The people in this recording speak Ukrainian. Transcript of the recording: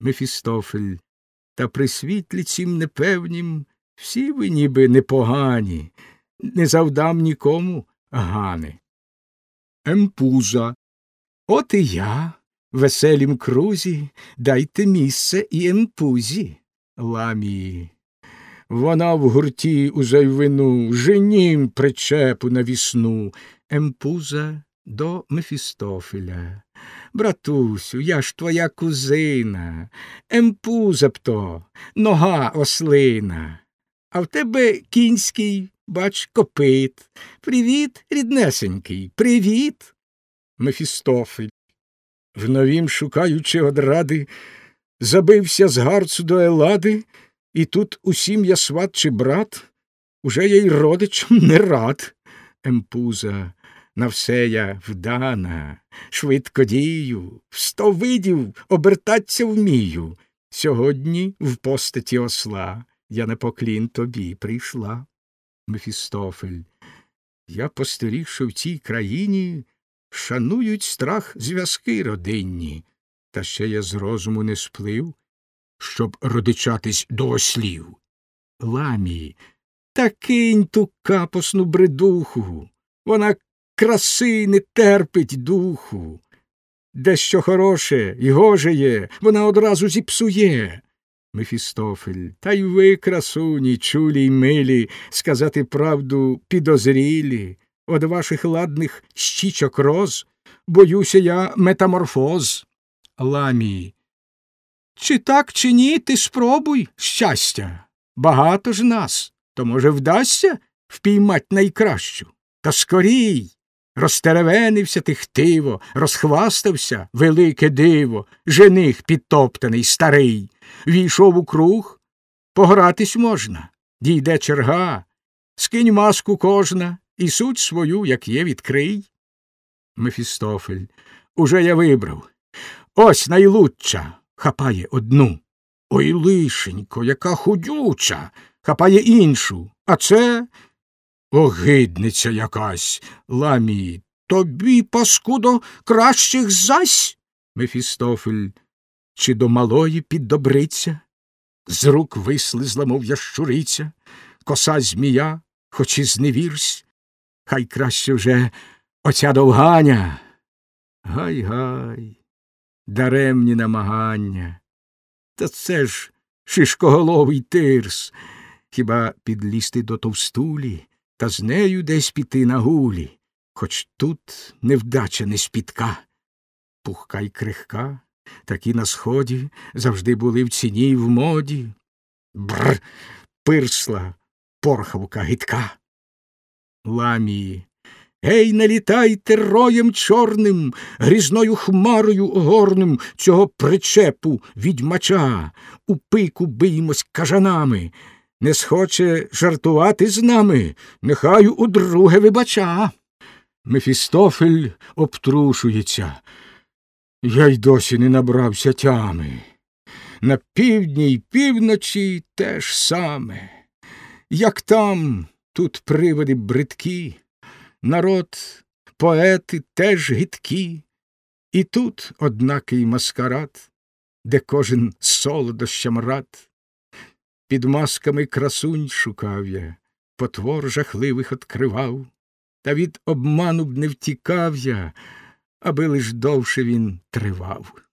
Мефістофель. Та при світлі цім непевнім всі ви ніби непогані, не завдам нікому гани. Емпуза. От і я, веселім крузі, дайте місце і емпузі. Ламії. Вона в гурті у зайвину, женім причепу навісну. Емпуза до Мефістофеля. Братусю, я ж твоя кузина, емпуза б то, нога ослина. А в тебе кінський, бач, копит. Привіт, ріднесенький, привіт. Мефістофель. В новім, шукаючи одради, забився з гарцу до Елади, і тут усім я сват чи брат, уже я й родичам не рад. Емпуза, на все я вдана, швидко дію, в сто видів обертаться вмію. Сьогодні в постаті осла я на поклін тобі прийшла. Мефістофель. Я постеріг, що в цій країні шанують страх зв'язки родинні, та ще я з розуму не сплив, щоб родичатись до ослів. Ламії, та кинь ту капосну бредуху, вона краси не терпить духу. Дещо хороше і гоже є, вона одразу зіпсує. Мефістофель, та й ви, красуні, чулі й милі, сказати правду підозрілі, од ваших ладних щічок роз, боюся я метаморфоз. Ламії. Чи так, чи ні, ти спробуй щастя. Багато ж нас, то, може, вдасться впіймать найкращу. Та скорій. Розтеревенився тихтиво, розхвастався велике диво, жених підтоптаний старий. Війшов у круг, погратись можна, дійде черга, скинь маску кожна і суть свою, як є, відкрий. Мефістофель. Уже я вибрав. Ось найлучча хапає одну. Ой, лишенько, яка худюча, хапає іншу. А це огидниця якась, ламії. Тобі, паскудо, кращих зась. Мефістофель. Чи до малої піддобриться? З рук вислизла, мов ящуриця, коса змія, хоч і зневірсь. Хай краще вже оця довганя. Гай гай, даремні намагання. Та це ж шишкоголовий тирс. Хіба підлізти до товстулі та з нею десь піти на гулі, хоч тут невдача не спітка. Пухка й крихка, такі на сході завжди були в ціні й в моді. Бр. пирсла порхавка гидка. Ламії. Гей, налітайте роєм чорним, грізною хмарою огорним цього причепу відьмача, у пику биймось кажанами. Не схоче жартувати з нами, нехай удруге вибача. Мефістофель обтрушується. Я й досі не набрався тями. На півдні й півночі теж саме. Як там, тут приводи бридкі, народ, поети теж гидкі, і тут однакий маскарад, де кожен солодощам рад. Під масками красунь шукав я, потвор жахливих откривав, та від обману б не втікав я, аби лиш довше він тривав.